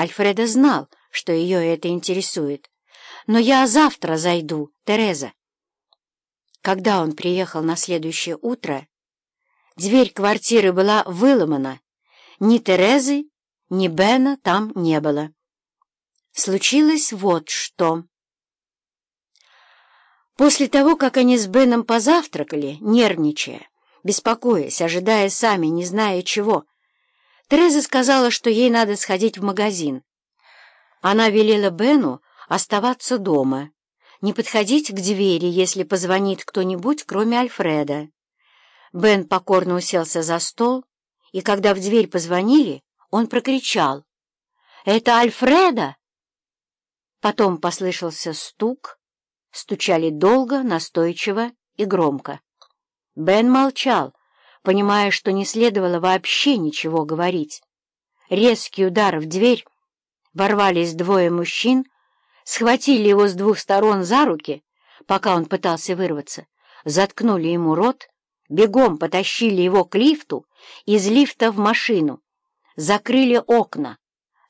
Альфреда знал, что ее это интересует. «Но я завтра зайду, Тереза». Когда он приехал на следующее утро, дверь квартиры была выломана. Ни Терезы, ни Бена там не было. Случилось вот что. После того, как они с Беном позавтракали, нервничая, беспокоясь, ожидая сами, не зная чего, Тереза сказала, что ей надо сходить в магазин. Она велела Бену оставаться дома, не подходить к двери, если позвонит кто-нибудь, кроме Альфреда. Бен покорно уселся за стол, и когда в дверь позвонили, он прокричал «Это Альфреда!» Потом послышался стук, стучали долго, настойчиво и громко. Бен молчал, понимая, что не следовало вообще ничего говорить. Резкий удар в дверь, ворвались двое мужчин, схватили его с двух сторон за руки, пока он пытался вырваться, заткнули ему рот, бегом потащили его к лифту, из лифта в машину, закрыли окна,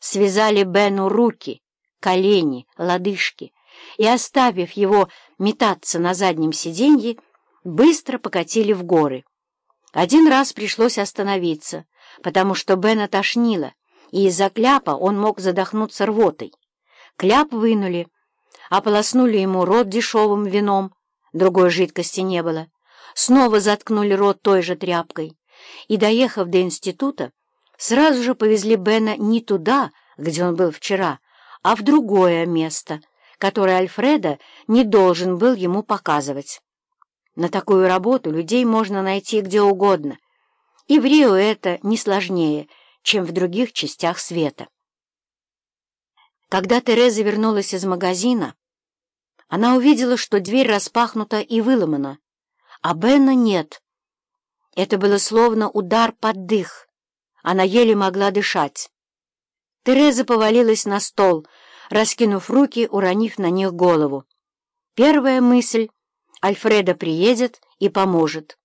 связали Бену руки, колени, лодыжки. И, оставив его метаться на заднем сиденье, быстро покатили в горы. Один раз пришлось остановиться, потому что Бена тошнило, и из-за кляпа он мог задохнуться рвотой. Кляп вынули, ополоснули ему рот дешевым вином, другой жидкости не было, снова заткнули рот той же тряпкой, и, доехав до института, сразу же повезли Бена не туда, где он был вчера, а в другое место, которое Альфреда не должен был ему показывать. На такую работу людей можно найти где угодно, и в Рио это не сложнее, чем в других частях света. Когда Тереза вернулась из магазина, она увидела, что дверь распахнута и выломана, а Бена нет. Это было словно удар под дых. Она еле могла дышать. Тереза повалилась на стол, раскинув руки, уронив на них голову. Первая мысль — Альфреда приедет и поможет.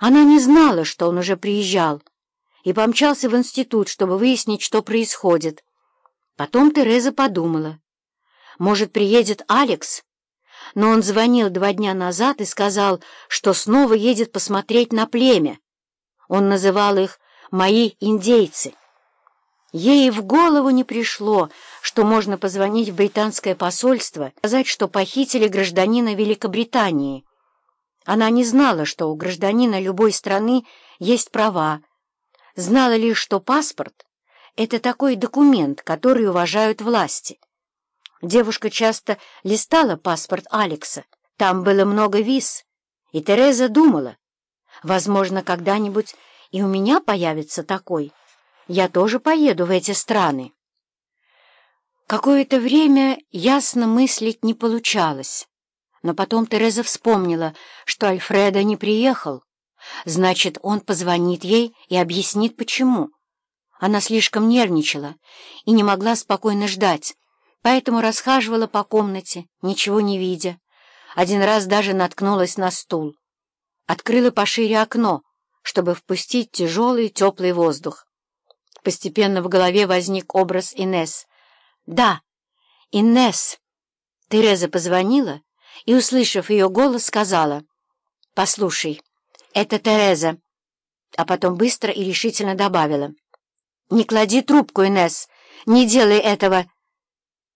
Она не знала, что он уже приезжал, и помчался в институт, чтобы выяснить, что происходит. Потом Тереза подумала. Может, приедет Алекс? Но он звонил два дня назад и сказал, что снова едет посмотреть на племя. Он называл их «мои индейцы». Ей в голову не пришло, что можно позвонить в британское посольство, сказать, что похитили гражданина Великобритании. Она не знала, что у гражданина любой страны есть права, знала лишь, что паспорт — это такой документ, который уважают власти. Девушка часто листала паспорт Алекса, там было много виз, и Тереза думала, возможно, когда-нибудь и у меня появится такой — я тоже поеду в эти страны. Какое-то время ясно мыслить не получалось. Но потом Тереза вспомнила, что Альфреда не приехал. Значит, он позвонит ей и объяснит, почему. Она слишком нервничала и не могла спокойно ждать, поэтому расхаживала по комнате, ничего не видя. Один раз даже наткнулась на стул. Открыла пошире окно, чтобы впустить тяжелый теплый воздух. Постепенно в голове возник образ Инес. «Да, Инес!» Тереза позвонила и, услышав ее голос, сказала. «Послушай, это Тереза». А потом быстро и решительно добавила. «Не клади трубку, Инес, не делай этого!»